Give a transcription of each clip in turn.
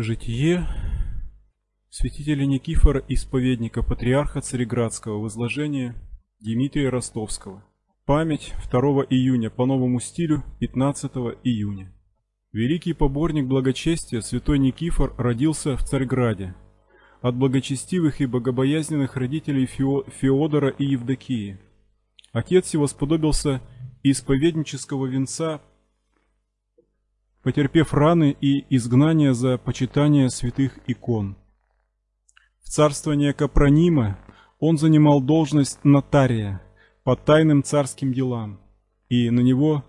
Житие святителя Никифора, исповедника патриарха Цареградского в изложении Дмитрия Ростовского. Память 2 июня по новому стилю 15 июня. Великий поборник благочестия святой Никифор родился в Царьграде от благочестивых и богобоязненных родителей Фео Феодора и Евдокии. Отец его сподобился исповеднического венца потерпев раны и изгнание за почитание святых икон. В царствование Капронима он занимал должность нотария по тайным царским делам, и на него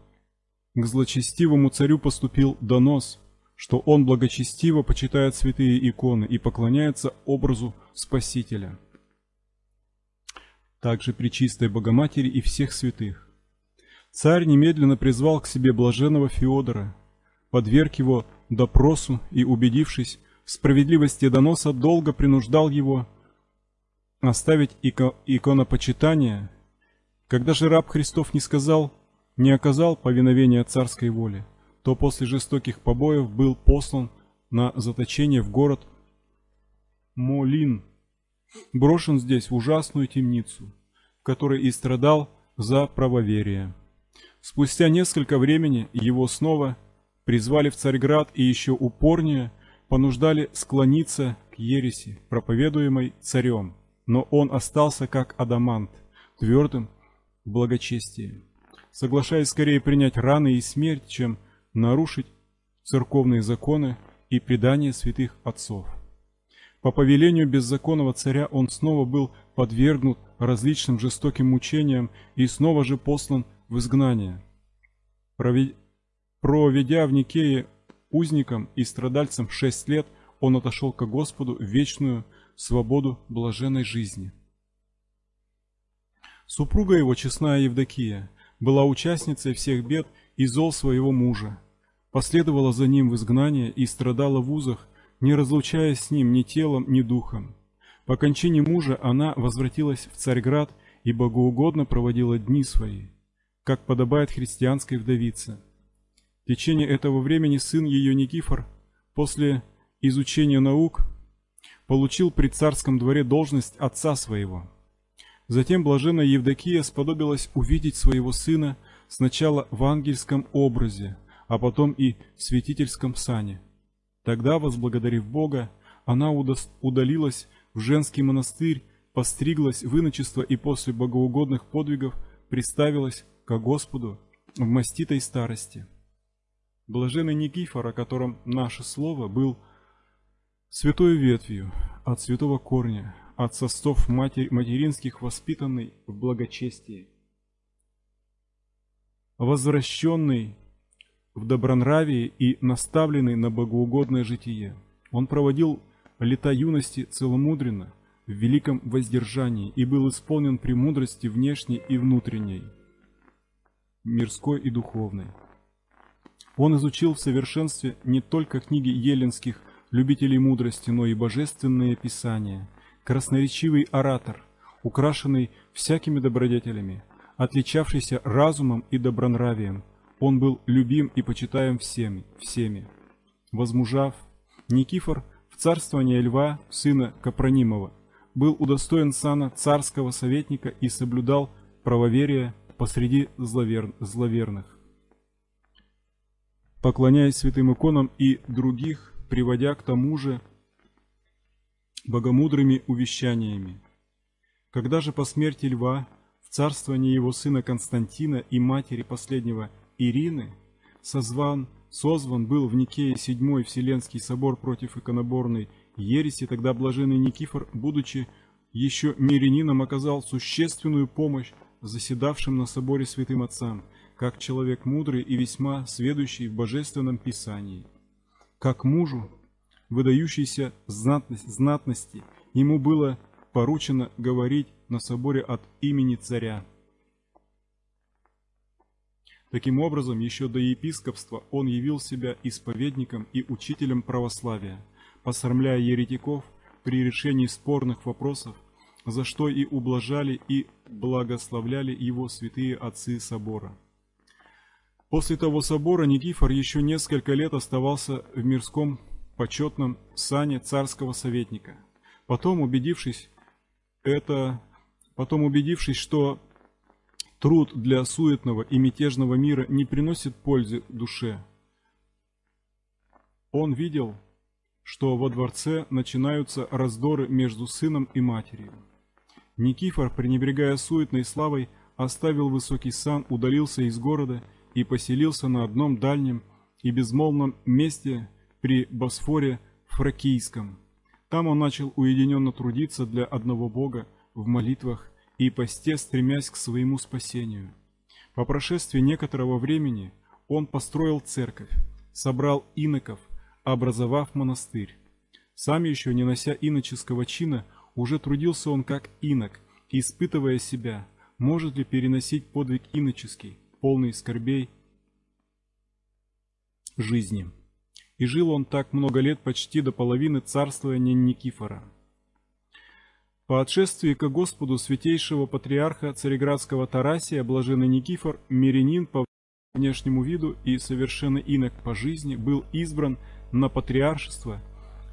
к злочестивому царю поступил донос, что он благочестиво почитает святые иконы и поклоняется образу Спасителя. Также при чистой Богоматери и всех святых. Царь немедленно призвал к себе блаженного Феодора, подверг его допросу и, убедившись в справедливости доноса, долго принуждал его оставить ико иконопочитание, когда же раб Христов не сказал, не оказал повиновения царской воле, то после жестоких побоев был послан на заточение в город Молин, брошен здесь в ужасную темницу, в которой и страдал за правоверие. Спустя несколько времени его снова призвали в Царьград и еще упорнее понуждали склониться к ереси, проповедуемой царем, но он остался как адамант, твердым в благочестии, соглашаясь скорее принять раны и смерть, чем нарушить церковные законы и предания святых отцов. По повелению беззаконного царя он снова был подвергнут различным жестоким мучениям и снова же послан в изгнание. Проведя в Никее узником и страдальцем шесть лет, он отошел к Господу в вечную свободу блаженной жизни. Супруга его, честная Евдокия, была участницей всех бед и зол своего мужа, последовала за ним в изгнание и страдала в узах, не разлучаясь с ним ни телом, ни духом. По кончине мужа она возвратилась в Царьград и богоугодно проводила дни свои, как подобает христианской вдовице – в течение этого времени сын ее Никифор, после изучения наук, получил при царском дворе должность отца своего. Затем блаженная Евдокия сподобилась увидеть своего сына сначала в ангельском образе, а потом и в святительском сане. Тогда, возблагодарив Бога, она удалилась в женский монастырь, постриглась в иночество и после богоугодных подвигов приставилась ко Господу в маститой старости. Блаженный Никифор, о котором наше слово, был святой ветвью от святого корня, от состов матери, материнских воспитанный в благочестии, возвращенный в добронравие и наставленный на богоугодное житие. Он проводил лета юности целомудренно, в великом воздержании и был исполнен премудрости внешней и внутренней, мирской и духовной. Он изучил в совершенстве не только книги еленских любителей мудрости, но и божественные писания. Красноречивый оратор, украшенный всякими добродетелями, отличавшийся разумом и добронравием, он был любим и почитаем всеми, всеми. Возмужав, Никифор в царствование Льва, сына Капронимова, был удостоен сана царского советника и соблюдал правоверие посреди зловер... зловерных поклоняясь святым иконам и других, приводя к тому же богомудрыми увещаниями. Когда же по смерти льва в царствовании его сына Константина и матери последнего Ирины созван, созван был в Никее седьмой Вселенский собор против иконоборной ереси, тогда блаженный Никифор, будучи еще мирянином, оказал существенную помощь заседавшим на соборе святым отцам – как человек мудрый и весьма сведущий в божественном писании. Как мужу, выдающейся знатности, ему было поручено говорить на соборе от имени царя. Таким образом, еще до епископства он явил себя исповедником и учителем православия, посрамляя еретиков при решении спорных вопросов, за что и ублажали и благословляли его святые отцы собора. После того собора Никифор еще несколько лет оставался в мирском почетном сане царского советника. Потом, убедившись, это, потом убедившись, что труд для суетного и мятежного мира не приносит пользы душе, он видел, что во дворце начинаются раздоры между сыном и матерью. Никифор, пренебрегая суетной славой, оставил высокий сан, удалился из города и поселился на одном дальнем и безмолвном месте при Босфоре Фракийском. Там он начал уединенно трудиться для одного Бога в молитвах и посте, стремясь к своему спасению. По прошествии некоторого времени он построил церковь, собрал иноков, образовав монастырь. Сам еще не нося иноческого чина, уже трудился он как инок, испытывая себя, может ли переносить подвиг иноческий, полный скорбей жизни. И жил он так много лет почти до половины царствования Никифора. По отшествии к Господу святейшего патриарха цареградского Тарасия, блаженный Никифор, мирянин по внешнему виду и совершенно инок по жизни, был избран на патриаршество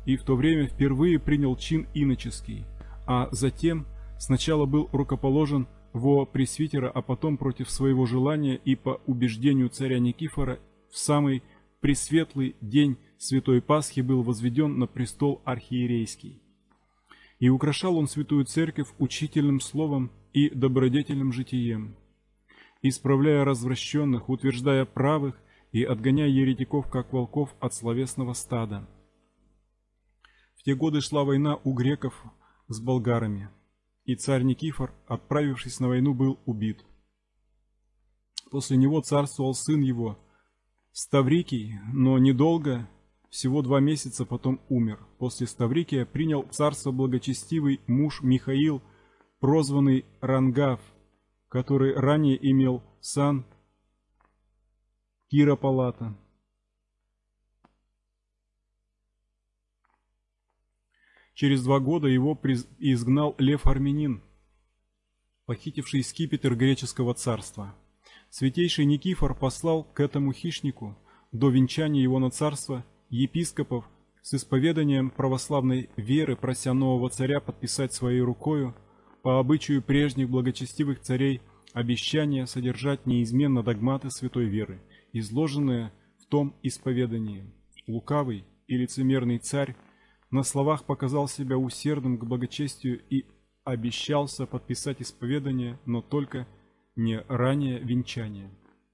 и в то время впервые принял чин иноческий, а затем сначала был рукоположен во пресвитера, а потом против своего желания и по убеждению царя Никифора в самый пресветлый день Святой Пасхи был возведен на престол архиерейский. И украшал он Святую Церковь учительным словом и добродетельным житием, исправляя развращенных, утверждая правых и отгоняя еретиков, как волков, от словесного стада. В те годы шла война у греков с болгарами, и царь Никифор, отправившись на войну, был убит. После него царствовал сын его, Ставрикий, но недолго, всего два месяца потом умер. После Ставрикия принял царство благочестивый муж Михаил, прозванный Рангав, который ранее имел сан Кира Палата. Через два года его изгнал Лев Армянин, похитивший скипетр греческого царства. Святейший Никифор послал к этому хищнику до венчания его на царство епископов с исповеданием православной веры, прося нового царя подписать своей рукою по обычаю прежних благочестивых царей обещание содержать неизменно догматы святой веры – изложенное в том исповедании. Лукавый и лицемерный царь на словах показал себя усердным к благочестию и обещался подписать исповедание, но только не ранее венчания.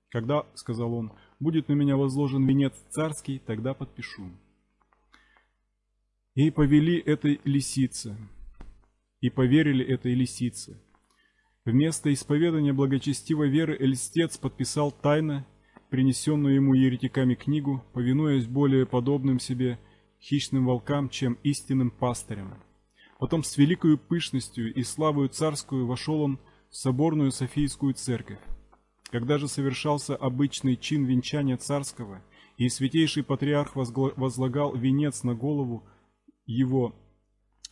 Когда, сказал он, будет на меня возложен венец царский, тогда подпишу. И повели этой лисице, и поверили этой лисице. Вместо исповедания благочестивой веры Эльстец подписал тайно принесенную ему еретиками книгу, повинуясь более подобным себе хищным волкам, чем истинным пастырям. Потом с великою пышностью и славою царскую вошел он в соборную Софийскую церковь. Когда же совершался обычный чин венчания царского, и святейший патриарх возлагал венец на голову его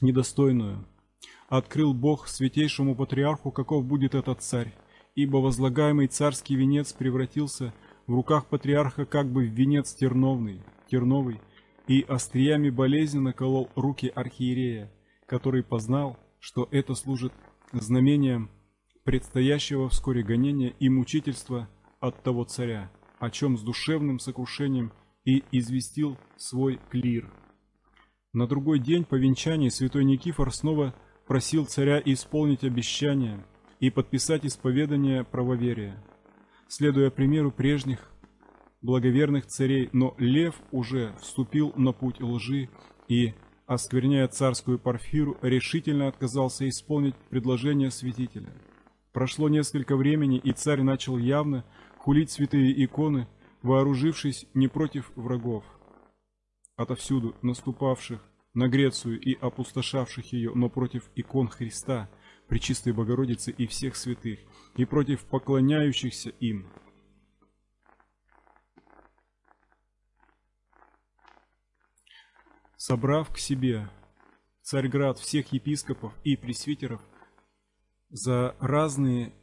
недостойную, открыл Бог святейшему патриарху, каков будет этот царь, ибо возлагаемый царский венец превратился в руках патриарха как бы в венец терновный, терновый, и остриями болезненно колол руки архиерея, который познал, что это служит знамением предстоящего вскоре гонения и мучительства от того царя, о чем с душевным сокрушением и известил свой клир. На другой день по венчании святой Никифор снова просил царя исполнить обещание и подписать исповедание правоверия следуя примеру прежних благоверных царей, но лев уже вступил на путь лжи и, оскверняя царскую парфиру, решительно отказался исполнить предложение святителя. Прошло несколько времени, и царь начал явно хулить святые иконы, вооружившись не против врагов, отовсюду наступавших на Грецию и опустошавших ее, но против икон Христа – Пречистой Богородицы и всех святых, и против поклоняющихся им. Собрав к себе Царьград всех епископов и пресвитеров за разные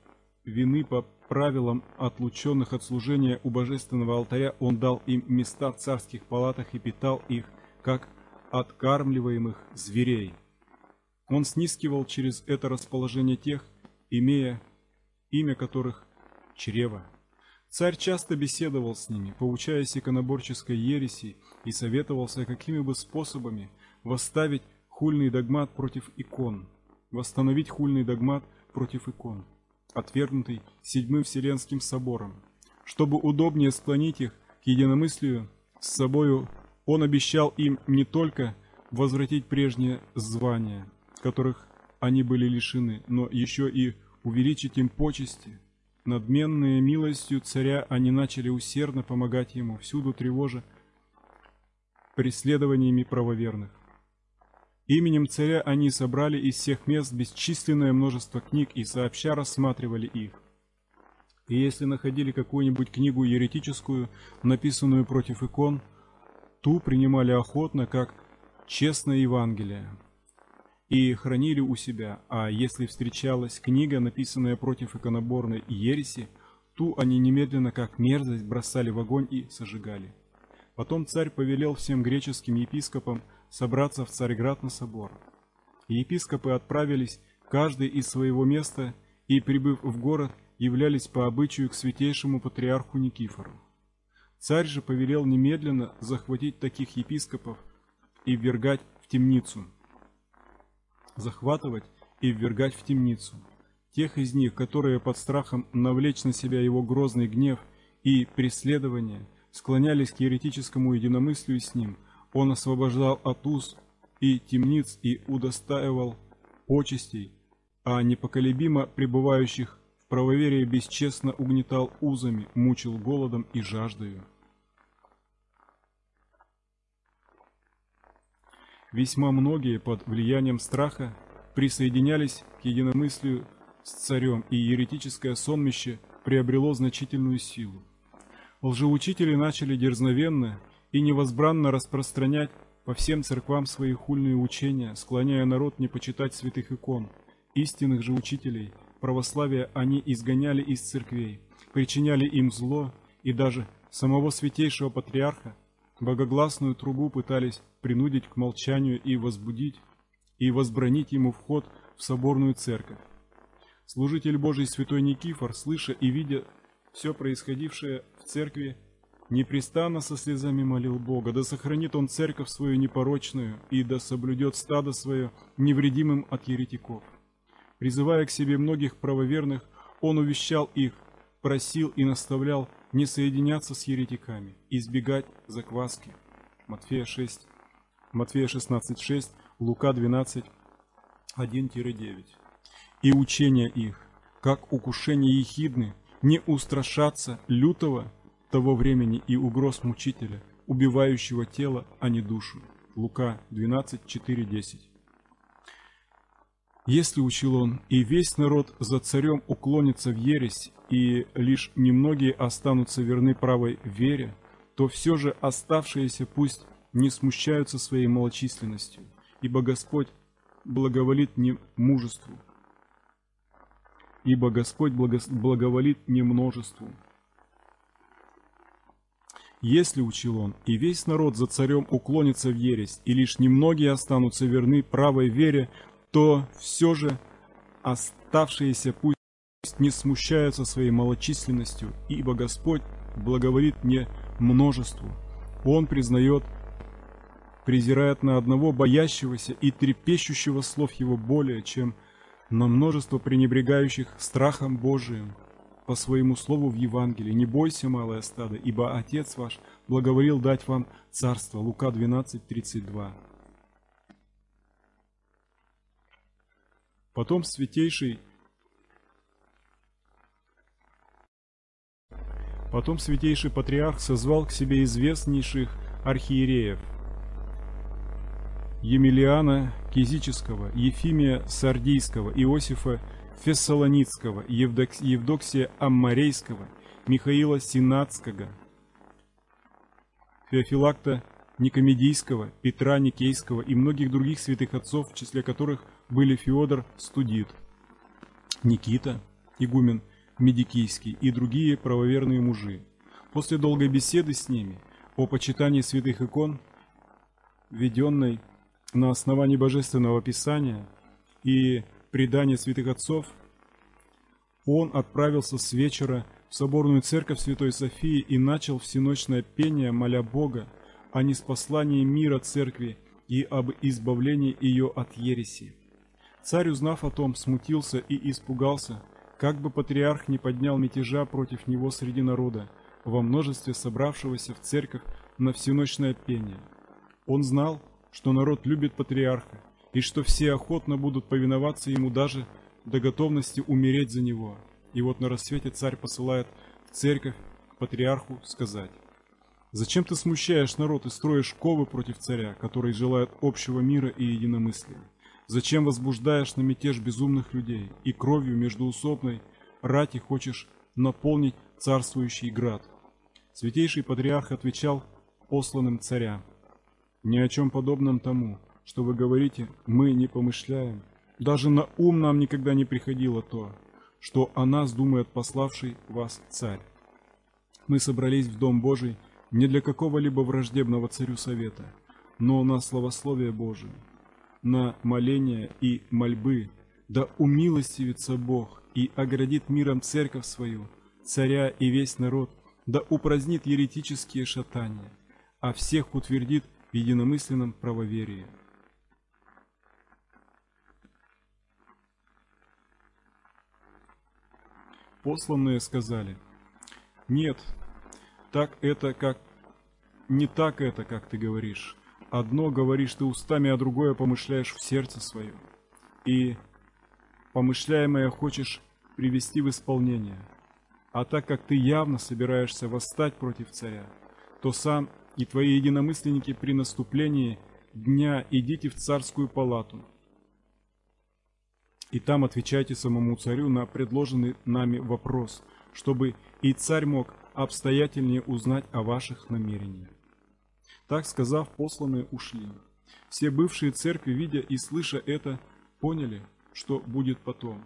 вины по правилам отлученных от служения у божественного алтаря, он дал им места в царских палатах и питал их, как откармливаемых зверей. Он снискивал через это расположение тех, имея имя которых чрево. Царь часто беседовал с ними, поучаясь иконоборческой ереси и советовался, какими бы способами восставить хульный догмат против икон, восстановить хульный догмат против икон, отвергнутый Седьмым Вселенским Собором. Чтобы удобнее склонить их к единомыслию с собою, он обещал им не только возвратить прежнее звание, которых они были лишены, но еще и увеличить им почести. Надменные милостью царя они начали усердно помогать ему, всюду тревожа преследованиями правоверных. Именем царя они собрали из всех мест бесчисленное множество книг и сообща рассматривали их. И если находили какую-нибудь книгу еретическую, написанную против икон, ту принимали охотно, как честное Евангелие, и хранили у себя, а если встречалась книга, написанная против иконоборной ереси, ту они немедленно, как мерзость, бросали в огонь и сожигали. Потом царь повелел всем греческим епископам собраться в Царьград на собор. Епископы отправились, каждый из своего места, и, прибыв в город, являлись по обычаю к святейшему патриарху Никифору. Царь же повелел немедленно захватить таких епископов и ввергать в темницу, захватывать и ввергать в темницу. Тех из них, которые под страхом навлечь на себя его грозный гнев и преследование, склонялись к еретическому единомыслию с ним, он освобождал от уз и темниц и удостаивал почестей, а непоколебимо пребывающих в правоверии бесчестно угнетал узами, мучил голодом и жаждою. Весьма многие под влиянием страха присоединялись к единомыслию с царем, и еретическое сонмище приобрело значительную силу. Лжеучители начали дерзновенно и невозбранно распространять по всем церквам свои хульные учения, склоняя народ не почитать святых икон. Истинных же учителей православия они изгоняли из церквей, причиняли им зло, и даже самого святейшего патриарха богогласную трубу пытались принудить к молчанию и возбудить, и возбранить ему вход в соборную церковь. Служитель Божий святой Никифор, слыша и видя все происходившее в церкви, непрестанно со слезами молил Бога, да сохранит он церковь свою непорочную и да соблюдет стадо свое невредимым от еретиков. Призывая к себе многих правоверных, он увещал их, просил и наставлял не соединяться с еретиками, избегать закваски. Матфея 6, Матфея 16.6, Лука 12, 1-9. И учения их, как укушение ехидны, не устрашаться лютого того времени и угроз мучителя, убивающего тело, а не душу. Лука 12, 4, 10. Если, учил он, и весь народ за царем уклонится в ересь, и лишь немногие останутся верны правой вере, то все же оставшиеся пусть не смущаются своей малочисленностью, ибо Господь благоволит не мужеству, ибо Господь благо... благоволит не множеству. Если, учил он, и весь народ за царем уклонится в ересь, и лишь немногие останутся верны правой вере, то все же оставшиеся пусть не смущаются своей малочисленностью, ибо Господь благоволит не множеству. Он признает, презирает на одного боящегося и трепещущего слов его более, чем на множество пренебрегающих страхом Божиим по своему слову в Евангелии. Не бойся, малое стадо, ибо Отец ваш благоволил дать вам царство. Лука 12, 32. Потом святейший Потом святейший патриарх созвал к себе известнейших архиереев Емельяна Кизического, Ефимия Сардийского, Иосифа Фессалоницкого, Евдоксия Аммарейского, Михаила Синатского, Феофилакта Никомедийского, Петра Никейского и многих других святых отцов, в числе которых были Феодор Студит, Никита, игумен Медикийский и другие правоверные мужи. После долгой беседы с ними о почитании святых икон введенной на основании Божественного Писания и предания святых отцов, он отправился с вечера в соборную церковь Святой Софии и начал всеночное пение, моля Бога о неспослании мира церкви и об избавлении ее от ереси. Царь, узнав о том, смутился и испугался, как бы патриарх не поднял мятежа против него среди народа, во множестве собравшегося в церковь на всеночное пение. Он знал, что народ любит патриарха, и что все охотно будут повиноваться ему даже до готовности умереть за него. И вот на рассвете царь посылает в церковь к патриарху сказать, «Зачем ты смущаешь народ и строишь ковы против царя, который желает общего мира и единомыслия? Зачем возбуждаешь на мятеж безумных людей и кровью междуусобной рати хочешь наполнить царствующий град?» Святейший патриарх отвечал посланным царя, «Ни о чем подобном тому, что вы говорите, мы не помышляем. Даже на ум нам никогда не приходило то, что о нас думает пославший вас царь. Мы собрались в Дом Божий не для какого-либо враждебного царю совета, но на словословие Божие, на моления и мольбы, да умилостивится Бог и оградит миром церковь свою, царя и весь народ, да упразднит еретические шатания, а всех утвердит в единомысленном правоверии. Посланные сказали, «Нет, так это как... Не так это, как ты говоришь. Одно говоришь ты устами, а другое помышляешь в сердце своем. И помышляемое хочешь привести в исполнение. А так как ты явно собираешься восстать против царя, то сам и твои единомысленники при наступлении дня идите в царскую палату, и там отвечайте самому царю на предложенный нами вопрос, чтобы и царь мог обстоятельнее узнать о ваших намерениях. Так сказав, посланные ушли. Все бывшие церкви, видя и слыша это, поняли, что будет потом,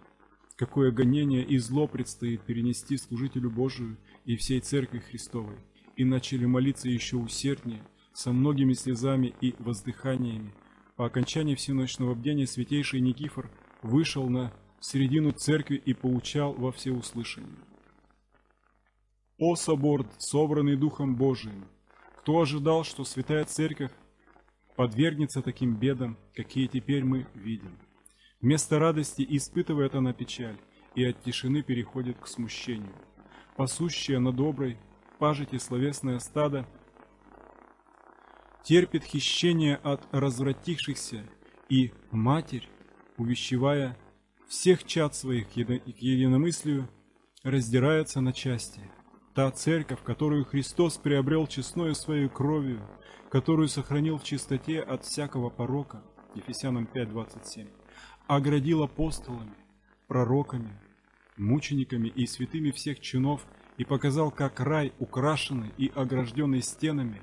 какое гонение и зло предстоит перенести служителю Божию и всей церкви Христовой, и начали молиться еще усерднее, со многими слезами и воздыханиями. По окончании всеночного бдения святейший Никифор вышел на середину церкви и поучал во всеуслышание. «О собор, собранный Духом Божиим! Кто ожидал, что Святая Церковь подвергнется таким бедам, какие теперь мы видим? Вместо радости испытывает она печаль, и от тишины переходит к смущению. Пасущая на доброй пажите словесное стадо терпит хищение от развратившихся, и Матерь увещевая всех чад своих к единомыслию, раздирается на части. Та церковь, которую Христос приобрел честною своей кровью, которую сохранил в чистоте от всякого порока, Ефесянам 5.27, оградил апостолами, пророками, мучениками и святыми всех чинов и показал, как рай, украшенный и огражденный стенами,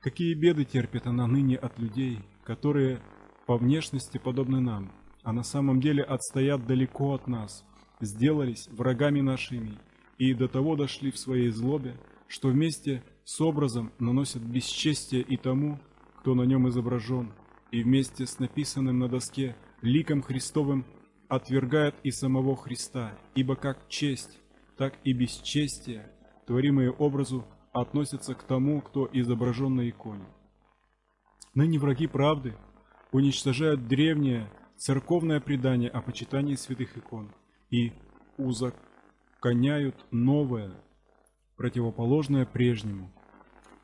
какие беды терпит она ныне от людей, которые по внешности подобны нам, а на самом деле отстоят далеко от нас, сделались врагами нашими и до того дошли в своей злобе, что вместе с образом наносят бесчестие и тому, кто на нем изображен, и вместе с написанным на доске ликом Христовым отвергает и самого Христа, ибо как честь, так и бесчестие, творимые образу, относятся к тому, кто изображен на иконе. Ныне враги правды уничтожают древнее церковное предание о почитании святых икон и узаконяют новое, противоположное прежнему,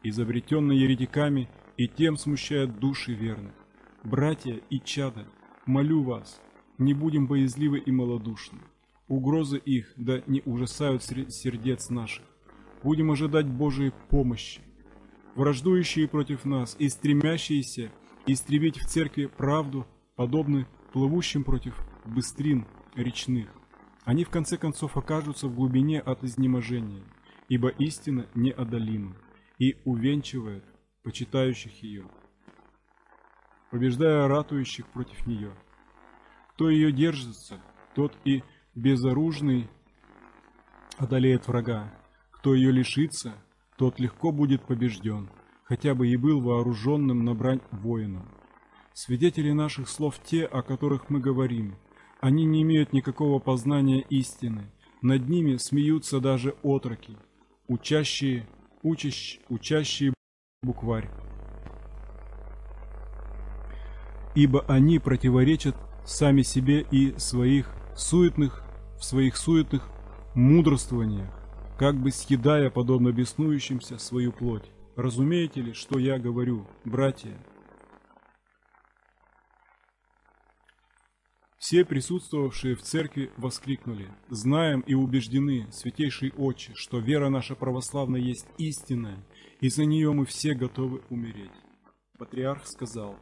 изобретенное еретиками и тем смущают души верных. Братья и чада, молю вас, не будем боязливы и малодушны. Угрозы их да не ужасают сердец наших. Будем ожидать Божией помощи. Враждующие против нас и стремящиеся истребить в церкви правду, подобны плывущим против быстрин речных. Они в конце концов окажутся в глубине от изнеможения, ибо истина неодолима и увенчивает почитающих ее, побеждая ратующих против нее. Кто ее держится, тот и безоружный одолеет врага, кто ее лишится, тот легко будет побежден. хотя бы и был вооруженным на брань воином. Свидетели наших слов те, о которых мы говорим. Они не имеют никакого познания истины. Над ними смеются даже отроки, учащие, учащ, учащие букварь. Ибо они противоречат сами себе и своих суетных, в своих суетных мудрствованиях, как бы съедая, подобно беснующимся, свою плоть. Разумеете ли, что я говорю, братья? Все присутствовавшие в церкви воскликнули «Знаем и убеждены, святейший Отче, что вера наша православная есть истинная, и за нее мы все готовы умереть». Патриарх сказал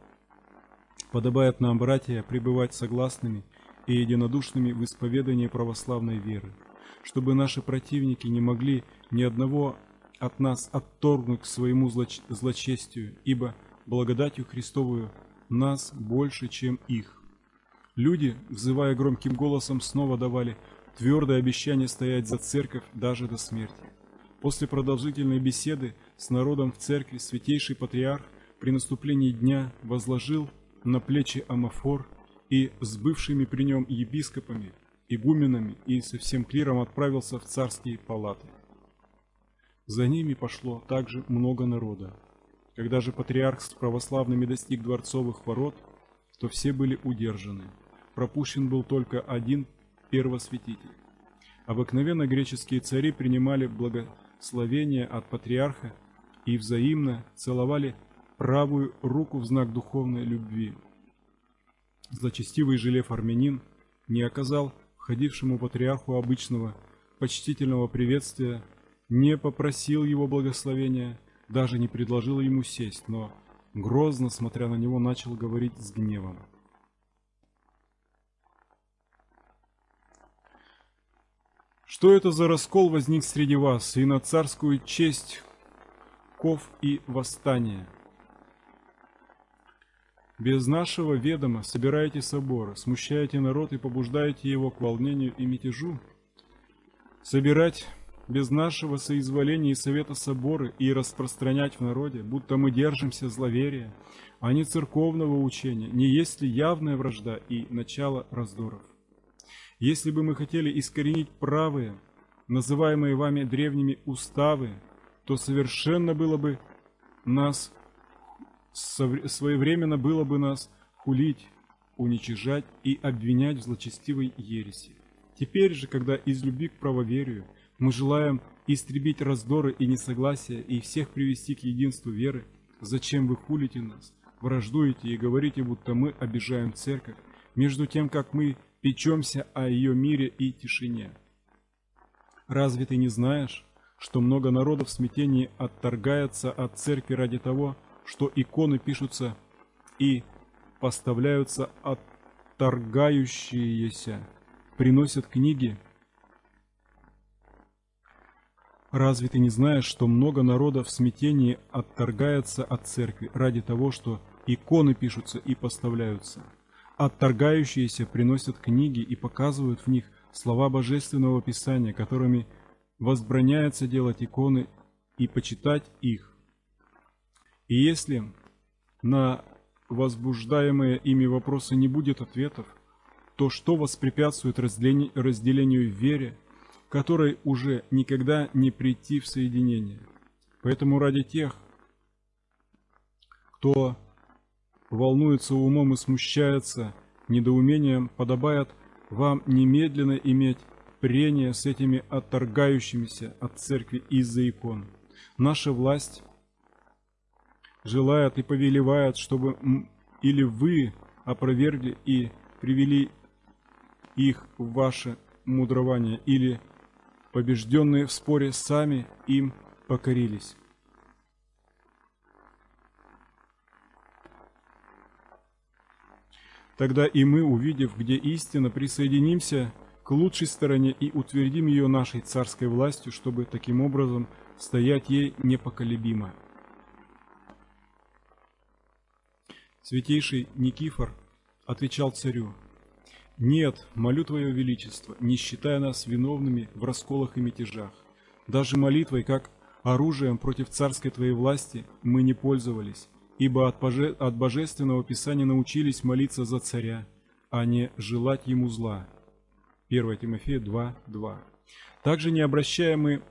«Подобает нам, братья, пребывать согласными и единодушными в исповедании православной веры, чтобы наши противники не могли ни одного от нас отторгнуть к своему злоч злочестию, ибо благодатью Христовую нас больше, чем их». Люди, взывая громким голосом, снова давали твердое обещание стоять за церковь даже до смерти. После продолжительной беседы с народом в церкви святейший патриарх при наступлении дня возложил на плечи амафор и с бывшими при нем епископами, игуменами и со всем клиром отправился в царские палаты. За ними пошло также много народа. Когда же патриарх с православными достиг дворцовых ворот, то все были удержаны пропущен был только один первосвятитель. Обыкновенно греческие цари принимали благословение от патриарха и взаимно целовали правую руку в знак духовной любви. Злочестивый Желев армянин не оказал входившему патриарху обычного почтительного приветствия, не попросил его благословения, даже не предложил ему сесть, но грозно, смотря на него, начал говорить с гневом. Что это за раскол возник среди вас, и на царскую честь ков и восстание? Без нашего ведома собираете соборы, смущаете народ и побуждаете его к волнению и мятежу? Собирать без нашего соизволения и совета соборы и распространять в народе, будто мы держимся зловерия, а не церковного учения, не есть ли явная вражда и начало раздоров? Если бы мы хотели искоренить правые, называемые вами древними уставы, то совершенно было бы нас, своевременно было бы нас хулить, уничижать и обвинять в злочестивой ереси. Теперь же, когда из любви к правоверию мы желаем истребить раздоры и несогласия и всех привести к единству веры, зачем вы хулите нас, враждуете и говорите, будто мы обижаем церковь, между тем, как мы печемся о ее мире и тишине. Разве ты не знаешь, что много народов в смятении отторгается от церкви ради того, что иконы пишутся и поставляются отторгающиеся, приносят книги? Разве ты не знаешь, что много народов в смятении отторгается от церкви ради того, что иконы пишутся и поставляются? Отторгающиеся приносят книги и показывают в них слова Божественного Писания, которыми возбраняется делать иконы и почитать их. И если на возбуждаемые ими вопросы не будет ответов, то что воспрепятствует разделению, в вере, которой уже никогда не прийти в соединение? Поэтому ради тех, кто волнуется умом и смущается недоумением, подобает вам немедленно иметь прение с этими отторгающимися от церкви из-за икон. Наша власть желает и повелевает, чтобы или вы опровергли и привели их в ваше мудрование, или побежденные в споре сами им покорились. Тогда и мы, увидев, где истина, присоединимся к лучшей стороне и утвердим ее нашей царской властью, чтобы таким образом стоять ей непоколебимо. Святейший Никифор отвечал царю, «Нет, молю Твое Величество, не считая нас виновными в расколах и мятежах, даже молитвой, как оружием против царской твоей власти мы не пользовались, ибо от, боже... от божественного писания научились молиться за царя, а не желать ему зла. 1 Тимофея 2, 2. Также не обращаем мы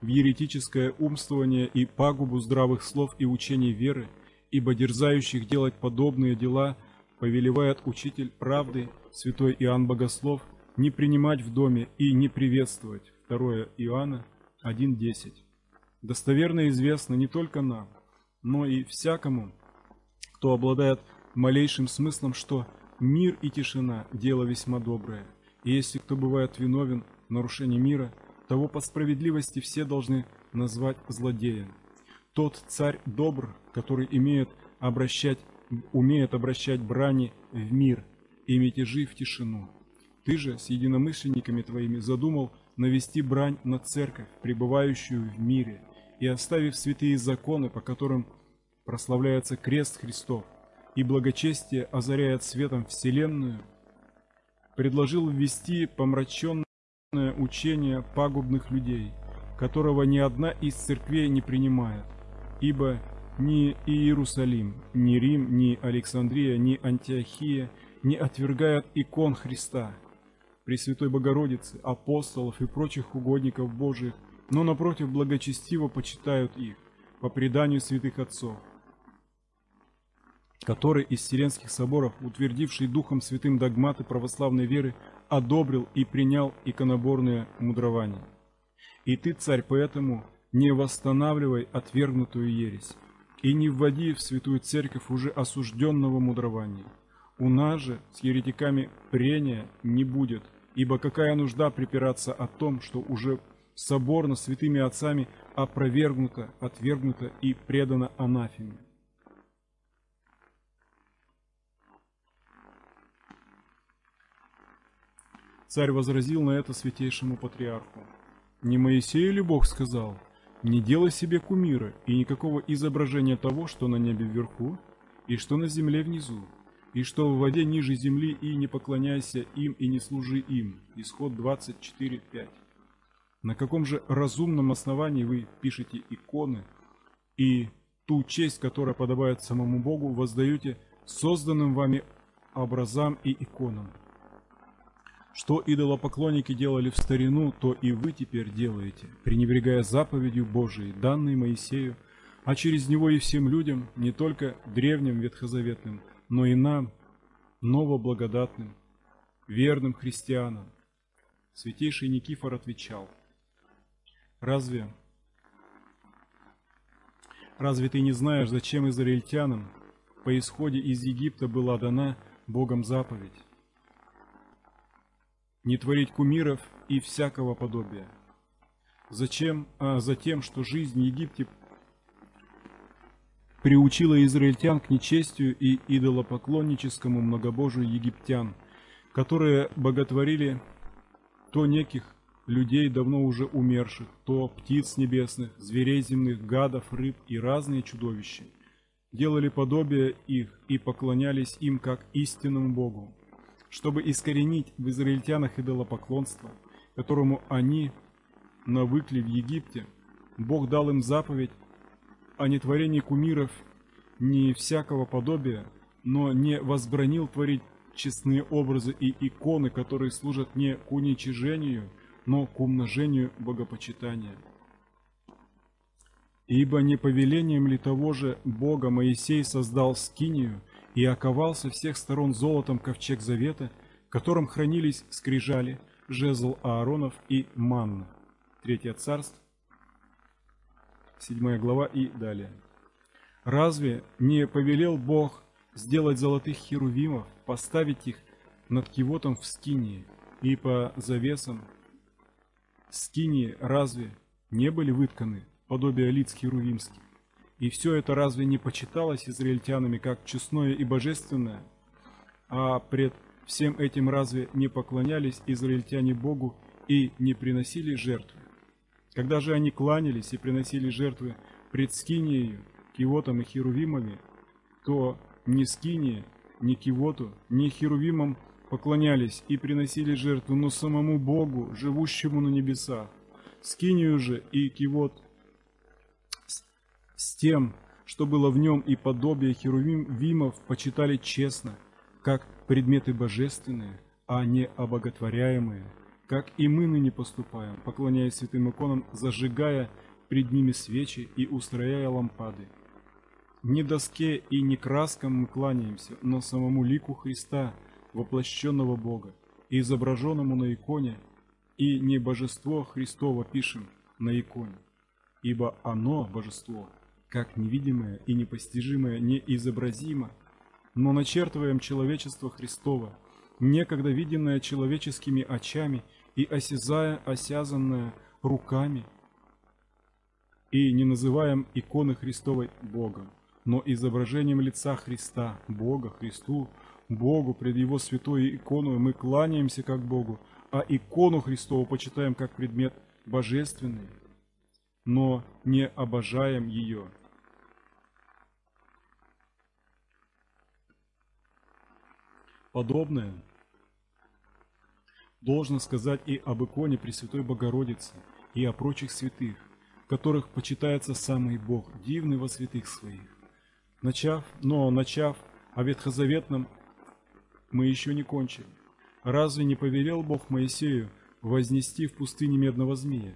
в еретическое умствование и пагубу здравых слов и учений веры, ибо дерзающих делать подобные дела повелевает учитель правды, святой Иоанн Богослов, не принимать в доме и не приветствовать. 2 Иоанна 1.10. Достоверно известно не только нам, но и всякому, кто обладает малейшим смыслом, что мир и тишина – дело весьма доброе, и если кто бывает виновен в нарушении мира, того по справедливости все должны назвать злодеем. Тот царь добр, который имеет обращать, умеет обращать брани в мир и мятежи в тишину. Ты же с единомышленниками твоими задумал навести брань на церковь, пребывающую в мире, и оставив святые законы, по которым прославляется крест Христов, и благочестие озаряет светом вселенную, предложил ввести помраченное учение пагубных людей, которого ни одна из церквей не принимает, ибо ни Иерусалим, ни Рим, ни Александрия, ни Антиохия не отвергают икон Христа, Пресвятой Богородицы, апостолов и прочих угодников Божиих, но напротив благочестиво почитают их, по преданию святых отцов, который из Вселенских соборов, утвердивший Духом Святым догматы православной веры, одобрил и принял иконоборное мудрование. И ты, царь, поэтому не восстанавливай отвергнутую ересь, и не вводи в святую церковь уже осужденного мудрования. У нас же с еретиками прения не будет, ибо какая нужда припираться о том, что уже соборно святыми отцами опровергнуто, отвергнуто и предано анафеме. Царь возразил на это святейшему патриарху. «Не Моисею ли Бог сказал, не делай себе кумира и никакого изображения того, что на небе вверху, и что на земле внизу, и что в воде ниже земли, и не поклоняйся им и не служи им». Исход 24.5. На каком же разумном основании вы пишете иконы и ту честь, которая подобает самому Богу, воздаете созданным вами образам и иконам? Что идолопоклонники делали в старину, то и вы теперь делаете, пренебрегая заповедью Божией, данной Моисею, а через него и всем людям, не только древним ветхозаветным, но и нам, новоблагодатным, верным христианам. Святейший Никифор отвечал, «Разве, разве ты не знаешь, зачем израильтянам по исходе из Египта была дана Богом заповедь? не творить кумиров и всякого подобия. Зачем? А за тем, что жизнь в Египте приучила израильтян к нечестию и идолопоклонническому многобожию египтян, которые боготворили то неких людей, давно уже умерших, то птиц небесных, зверей земных, гадов, рыб и разные чудовища, делали подобие их и поклонялись им как истинному Богу чтобы искоренить в израильтянах идолопоклонство, которому они навыкли в Египте, Бог дал им заповедь о нетворении кумиров не всякого подобия, но не возбранил творить честные образы и иконы, которые служат не к уничижению, но к умножению богопочитания. Ибо не повелением ли того же Бога Моисей создал скинию и оковал со всех сторон золотом ковчег завета, в котором хранились скрижали, жезл Ааронов и манна. Третье царство, седьмая глава и далее. Разве не повелел Бог сделать золотых херувимов, поставить их над кивотом в скинии и по завесам скинии разве не были вытканы подобие лиц херувимских? И все это разве не почиталось израильтянами как честное и божественное? А пред всем этим разве не поклонялись израильтяне Богу и не приносили жертвы? Когда же они кланялись и приносили жертвы пред Скинией, Кивотом и Херувимами, то ни Скинии, ни Кивоту, ни Херувимам поклонялись и приносили жертву, но самому Богу, живущему на небесах. Скинию же и Кивот с тем, что было в нем и подобие херувимов почитали честно, как предметы божественные, а не обоготворяемые, как и мы ныне поступаем, поклоняясь святым иконам, зажигая пред ними свечи и устрояя лампады. Не доске и не краскам мы кланяемся, но самому лику Христа, воплощенного Бога, и изображенному на иконе, и не божество Христово пишем на иконе, ибо оно, божество, как невидимое и непостижимое, неизобразимо, но начертываем человечество Христово, некогда виденное человеческими очами и осязая осязанное руками, и не называем иконы Христовой Богом, но изображением лица Христа, Бога, Христу, Богу, пред Его святой иконой мы кланяемся как Богу, а икону Христову почитаем как предмет божественный, но не обожаем ее. Подобное должно сказать и об иконе Пресвятой Богородицы, и о прочих святых, которых почитается самый Бог, дивный во святых своих. Начав, но начав о ветхозаветном, мы еще не кончили. Разве не повелел Бог Моисею вознести в пустыне медного змея,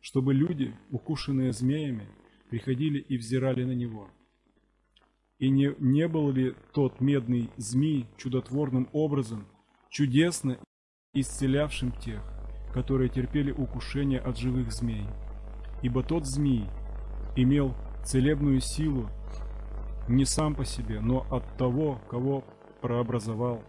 чтобы люди, укушенные змеями, приходили и взирали на него? И не, не был ли тот медный змей чудотворным образом, чудесно исцелявшим тех, которые терпели укушение от живых змей? Ибо тот змей имел целебную силу не сам по себе, но от того, кого прообразовал.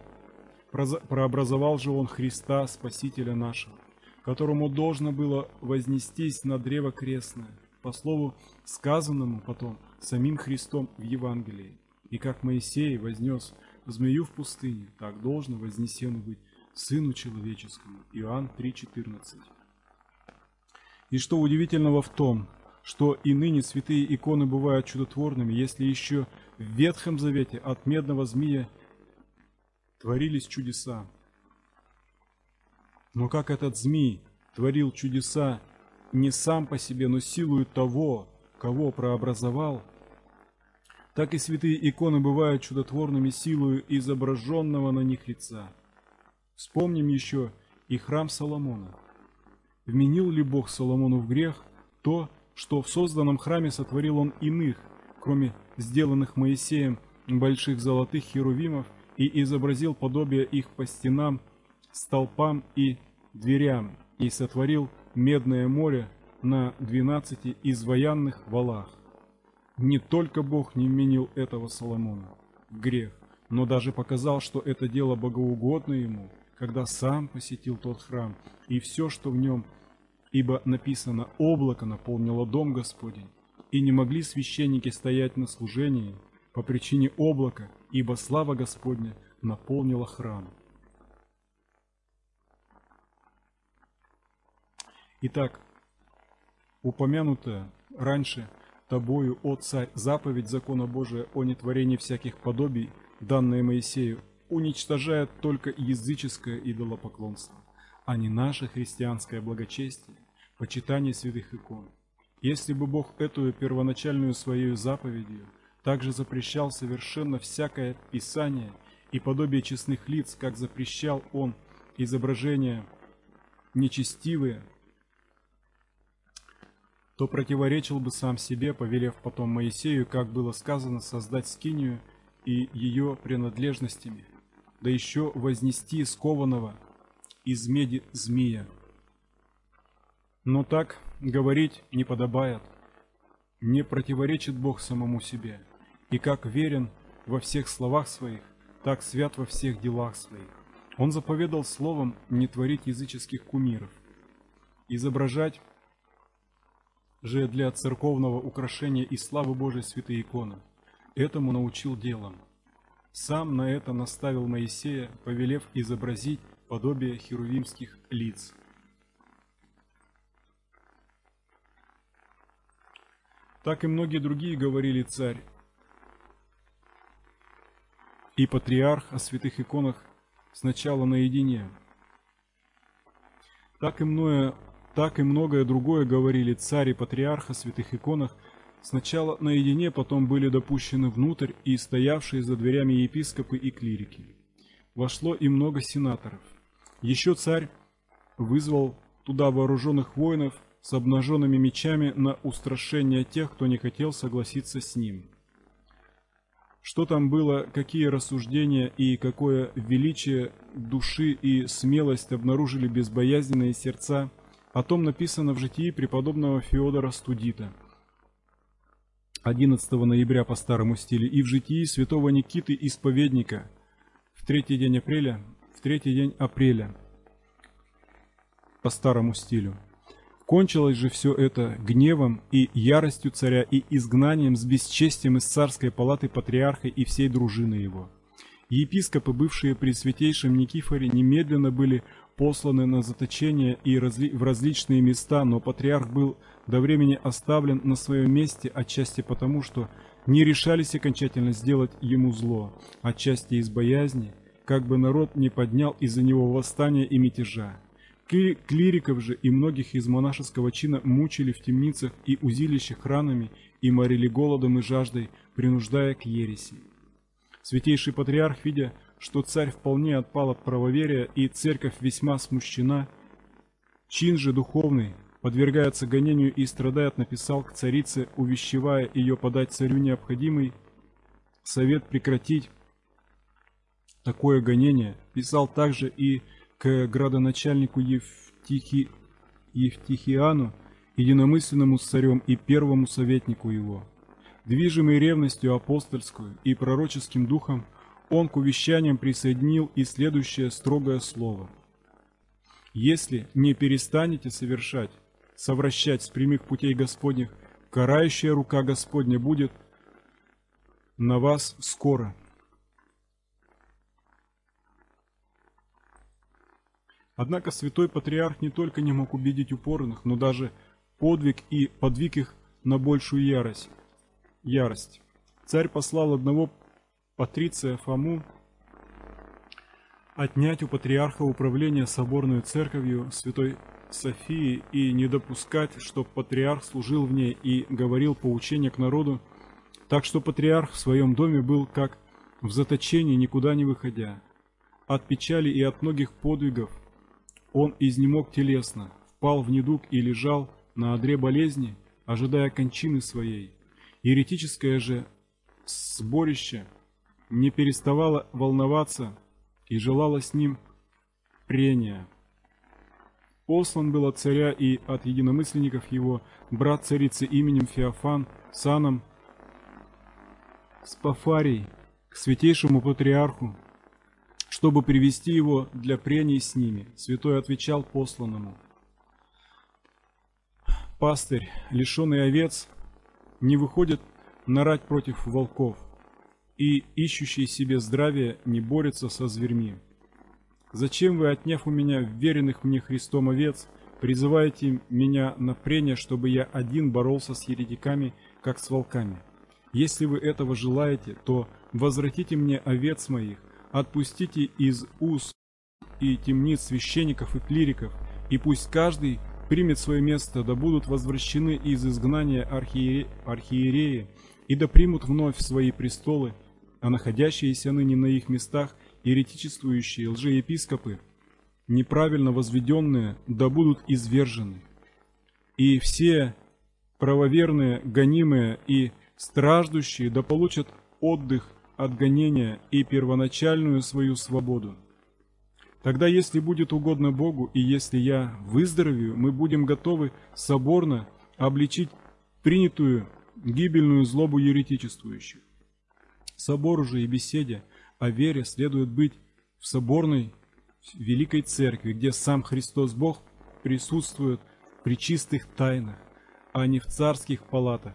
Прообразовал же он Христа, Спасителя нашего, которому должно было вознестись на древо крестное, по слову сказанному потом самим Христом в Евангелии. И как Моисей вознес змею в пустыне, так должно вознесено быть Сыну Человеческому. Иоанн 3,14 И что удивительного в том, что и ныне святые иконы бывают чудотворными, если еще в Ветхом Завете от медного змея творились чудеса. Но как этот змей творил чудеса не сам по себе, но силою того, кого прообразовал, так и святые иконы бывают чудотворными силою изображенного на них лица. Вспомним еще и храм Соломона. Вменил ли Бог Соломону в грех то, что в созданном храме сотворил он иных, кроме сделанных Моисеем больших золотых херувимов, и изобразил подобие их по стенам, столпам и дверям, и сотворил медное море на двенадцати изваянных валах. Не только Бог не вменил этого Соломона в грех, но даже показал, что это дело богоугодно ему, когда сам посетил тот храм, и все, что в нем ибо написано «облако наполнило дом Господень», и не могли священники стоять на служении по причине облака, ибо слава Господня наполнила храм. Итак, упомянутая раньше тобою, о царь, заповедь закона Божия о нетворении всяких подобий, данная Моисею, уничтожает только языческое идолопоклонство а не наше христианское благочестие, почитание святых икон. Если бы Бог эту первоначальную своей заповедью также запрещал совершенно всякое писание и подобие честных лиц, как запрещал Он изображения нечестивые, то противоречил бы сам себе, повелев потом Моисею, как было сказано, создать скинию и ее принадлежностями, да еще вознести скованного из меди змея. Но так говорить не подобает. Не противоречит Бог самому себе. И как верен во всех словах своих, так свят во всех делах своих. Он заповедал словом не творить языческих кумиров. Изображать же для церковного украшения и славы Божией святые иконы. Этому научил делом. Сам на это наставил Моисея, повелев изобразить подобие херувимских лиц. Так и многие другие говорили царь и патриарх о святых иконах сначала наедине. Так и, многое, так и многое другое говорили царь и патриарх о святых иконах Сначала наедине, потом были допущены внутрь и стоявшие за дверями епископы и клирики. Вошло и много сенаторов. Еще царь вызвал туда вооруженных воинов с обнаженными мечами на устрашение тех, кто не хотел согласиться с ним. Что там было, какие рассуждения и какое величие души и смелость обнаружили безбоязненные сердца, о том написано в житии преподобного Феодора Студита – 11 ноября по старому стилю и в житии святого Никиты Исповедника в третий день апреля, в третий день апреля по старому стилю. Кончилось же все это гневом и яростью царя и изгнанием с бесчестием из царской палаты патриарха и всей дружины его. Епископы, бывшие при святейшем Никифоре, немедленно были посланы на заточение и разли в различные места, но патриарх был до времени оставлен на своем месте, отчасти потому, что не решались окончательно сделать ему зло, отчасти из боязни, как бы народ не поднял из-за него восстания и мятежа. Клириков же и многих из монашеского чина мучили в темницах и узилищах ранами и морили голодом и жаждой, принуждая к ереси. Святейший патриарх, видя, что царь вполне отпал от правоверия и церковь весьма смущена, чин же духовный, подвергается гонению и страдает, написал к царице, увещевая ее подать царю необходимый совет прекратить такое гонение. Писал также и к градоначальнику Евтихи... Евтихиану, единомысленному с царем и первому советнику его. Движимый ревностью апостольскую и пророческим духом, он к увещаниям присоединил и следующее строгое слово. «Если не перестанете совершать совращать с прямых путей Господних, карающая рука Господня будет на вас скоро. Однако святой патриарх не только не мог убедить упорных, но даже подвиг и подвиг их на большую ярость. ярость. Царь послал одного патриция Фому отнять у патриарха управление соборной церковью святой Софии и не допускать, чтобы патриарх служил в ней и говорил поучения к народу, так что патриарх в своем доме был как в заточении, никуда не выходя. От печали и от многих подвигов он изнемог телесно, впал в недуг и лежал на одре болезни, ожидая кончины своей. Еретическое же сборище не переставало волноваться и желало с ним прения. Послан был от царя и от единомысленников его брат царицы именем Феофан, саном Спафарий, к святейшему патриарху, чтобы привести его для прений с ними. Святой отвечал посланному. Пастырь, лишенный овец, не выходит нарать против волков, и ищущий себе здравия не борется со зверьми. Зачем вы, отняв у меня веренных мне Христом овец, призываете меня на прение, чтобы я один боролся с еретиками, как с волками? Если вы этого желаете, то возвратите мне овец моих, отпустите из уз и темниц священников и клириков, и пусть каждый примет свое место, да будут возвращены из изгнания архиере... архиереи, и да примут вновь свои престолы, а находящиеся ныне на их местах – еретичествующие лжеепископы, неправильно возведенные, да будут извержены. И все правоверные, гонимые и страждущие да получат отдых от гонения и первоначальную свою свободу. Тогда, если будет угодно Богу, и если я выздоровею, мы будем готовы соборно обличить принятую гибельную злобу еретичествующих. Собору же и беседе – о вере следует быть в соборной великой церкви, где сам Христос Бог присутствует при чистых тайнах, а не в царских палатах.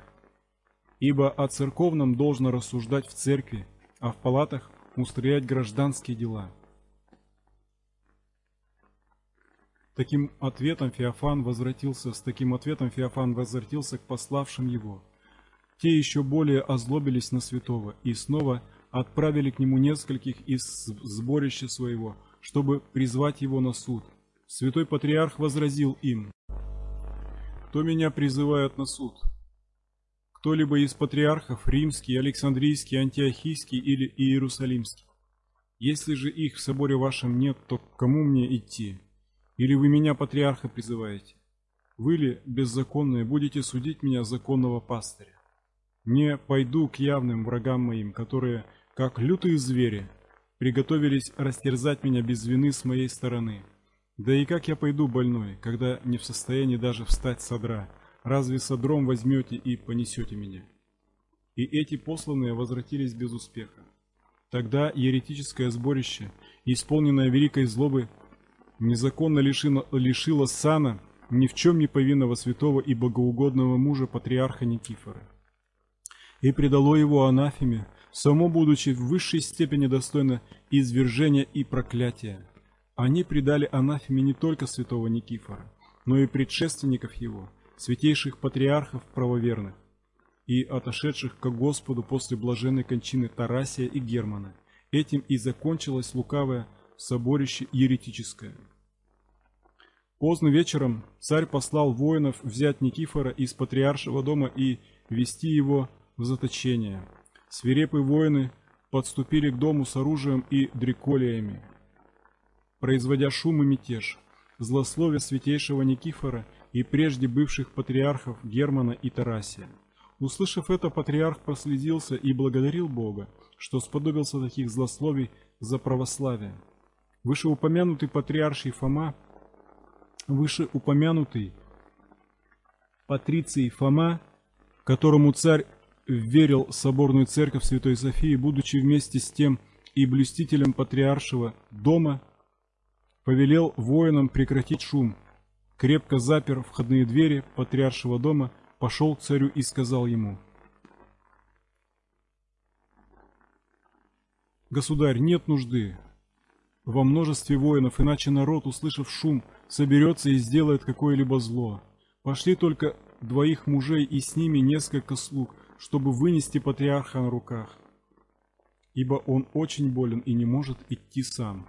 Ибо о церковном должно рассуждать в церкви, а в палатах устроять гражданские дела. Таким ответом Феофан возвратился, с таким ответом Феофан возвратился к пославшим его. Те еще более озлобились на святого и снова отправили к нему нескольких из сборища своего, чтобы призвать его на суд. Святой Патриарх возразил им, «Кто меня призывает на суд? Кто-либо из патриархов, римский, Александрийский, Антиохийский или Иерусалимский? Если же их в соборе вашем нет, то к кому мне идти? Или вы меня, патриарха, призываете? Вы ли, беззаконные, будете судить меня, законного пастыря? Не пойду к явным врагам моим, которые, как лютые звери, приготовились растерзать меня без вины с моей стороны. Да и как я пойду больной, когда не в состоянии даже встать с одра? Разве содром возьмете и понесете меня? И эти посланные возвратились без успеха. Тогда еретическое сборище, исполненное великой злобы, незаконно лишило, лишило сана ни в чем не повинного святого и богоугодного мужа патриарха Никифора. И предало его анафеме, само будучи в высшей степени достойно извержения и проклятия. Они предали анафеме не только святого Никифора, но и предшественников его, святейших патриархов правоверных, и отошедших к Господу после блаженной кончины Тарасия и Германа. Этим и закончилось лукавое соборище еретическое. Поздно вечером царь послал воинов взять Никифора из патриаршего дома и вести его в заточение. Свирепые воины подступили к дому с оружием и дреколиями, производя шум и мятеж, злословие святейшего Никифора и прежде бывших патриархов Германа и Тарасия. Услышав это, патриарх прослезился и благодарил Бога, что сподобился таких злословий за православие. Вышеупомянутый патриарший Фома вышеупомянутый Патриций Фома, которому царь верил соборную церковь Святой Софии, будучи вместе с тем и блюстителем патриаршего дома, повелел воинам прекратить шум, крепко запер входные двери патриаршего дома, пошел к царю и сказал ему, «Государь, нет нужды во множестве воинов, иначе народ, услышав шум, соберется и сделает какое-либо зло. Пошли только двоих мужей и с ними несколько слуг, чтобы вынести патриарха на руках, ибо он очень болен и не может идти сам.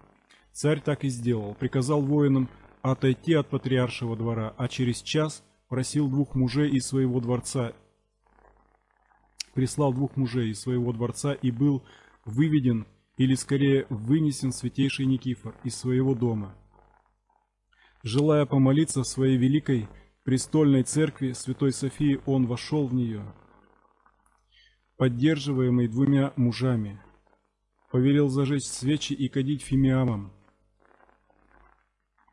Царь так и сделал, приказал воинам отойти от патриаршего двора, а через час просил двух мужей из своего дворца, прислал двух мужей из своего дворца и был выведен, или скорее вынесен святейший Никифор из своего дома. Желая помолиться в своей великой престольной церкви Святой Софии, он вошел в нее, поддерживаемый двумя мужами, повелел зажечь свечи и кадить фимиамом,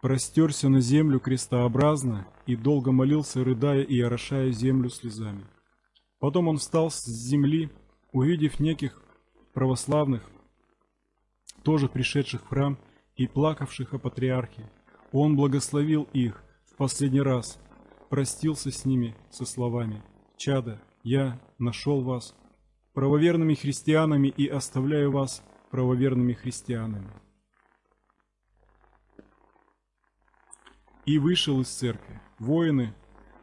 простерся на землю крестообразно и долго молился, рыдая и орошая землю слезами. Потом он встал с земли, увидев неких православных, тоже пришедших в храм и плакавших о патриархе, он благословил их в последний раз, простился с ними со словами «Чада, я нашел вас правоверными христианами и оставляю вас правоверными христианами». И вышел из церкви. Воины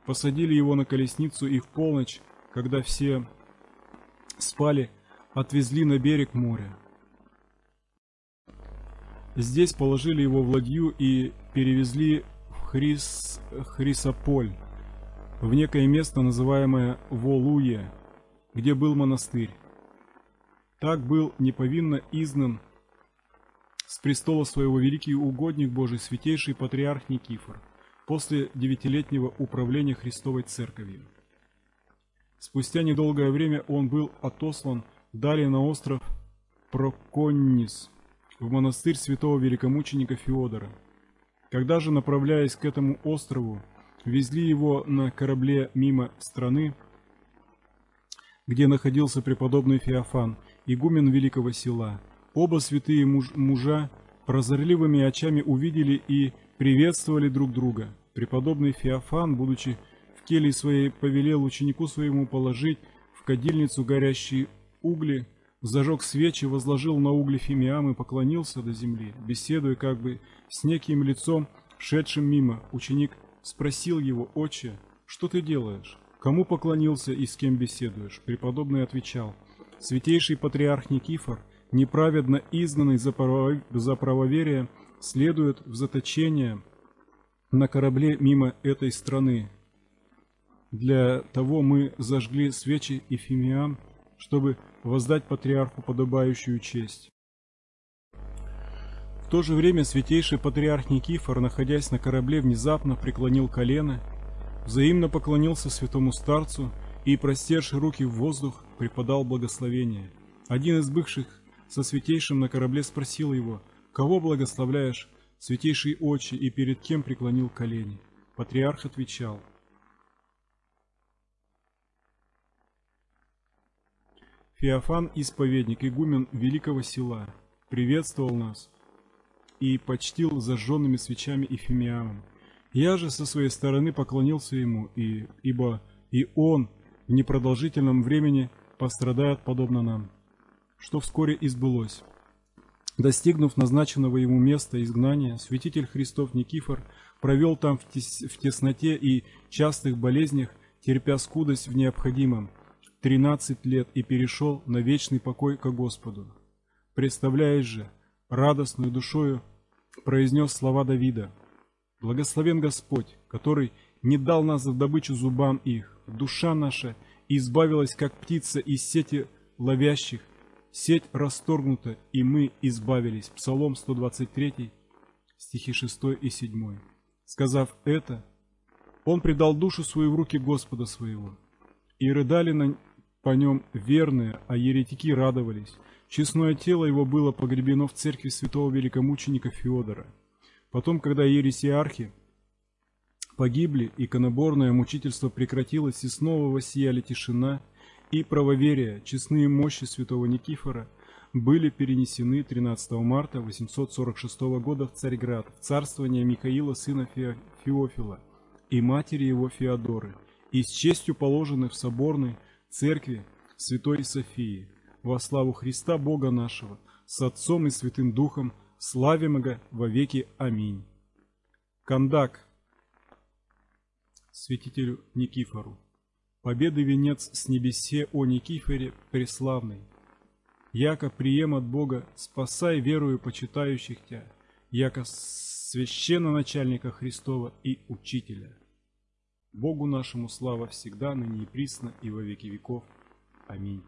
посадили его на колесницу и в полночь, когда все спали, отвезли на берег моря. Здесь положили его в ладью и перевезли в Хрис... Хрисополь, в некое место, называемое Волуе, где был монастырь. Так был неповинно изгнан с престола своего великий угодник Божий, святейший патриарх Никифор, после девятилетнего управления Христовой Церковью. Спустя недолгое время он был отослан далее на остров Проконнис, в монастырь святого великомученика Феодора. Когда же, направляясь к этому острову, везли его на корабле мимо страны, где находился преподобный Феофан, игумен великого села, оба святые муж мужа прозорливыми очами увидели и приветствовали друг друга. Преподобный Феофан, будучи в келье своей, повелел ученику своему положить в кадильницу горящие угли, зажег свечи, возложил на угли фимиам и поклонился до земли, беседуя как бы с неким лицом, шедшим мимо. Ученик спросил его, «Отче, что ты делаешь? Кому поклонился и с кем беседуешь?» Преподобный отвечал, «Святейший патриарх Никифор, неправедно изгнанный за, право... за правоверие, следует в заточение на корабле мимо этой страны. Для того мы зажгли свечи Ефимиам, чтобы воздать патриарху подобающую честь. В то же время святейший патриарх Никифор, находясь на корабле, внезапно преклонил колено, взаимно поклонился святому старцу и, простерши руки в воздух, преподал благословение. Один из бывших со святейшим на корабле спросил его, «Кого благословляешь, святейший отче, и перед кем преклонил колени?» Патриарх отвечал, Феофан, исповедник, игумен великого села, приветствовал нас и почтил зажженными свечами и фимиамом. Я же со своей стороны поклонился ему, и, ибо и он в непродолжительном времени пострадает подобно нам, что вскоре избылось. Достигнув назначенного ему места изгнания, святитель Христов Никифор провел там в, тес в тесноте и частых болезнях, терпя скудость в необходимом, 13 лет и перешел на вечный покой ко Господу. Представляешь же, радостную душою произнес слова Давида. «Благословен Господь, который не дал нас в добычу зубам их, душа наша избавилась, как птица из сети ловящих, сеть расторгнута, и мы избавились». Псалом 123, стихи 6 и 7. Сказав это, он предал душу свою в руки Господа своего, и рыдали на, по нем верные, а еретики радовались. Честное тело его было погребено в церкви святого великомученика Феодора. Потом, когда ересиархи погибли, иконоборное мучительство прекратилось, и снова воссияли тишина и правоверие, честные мощи святого Никифора были перенесены 13 марта 846 года в Царьград, в царствование Михаила, сына Феофила, и матери его Феодоры, и с честью положены в соборной церкви Святой Софии, во славу Христа Бога нашего, с Отцом и Святым Духом, славим Его во веки. Аминь. Кандак святителю Никифору. Победы венец с небесе о Никифоре преславный. Яко прием от Бога, спасай верую почитающих Тя, яко священноначальника Христова и Учителя. Богу нашему слава всегда, ныне и присно, и во веки веков. Аминь.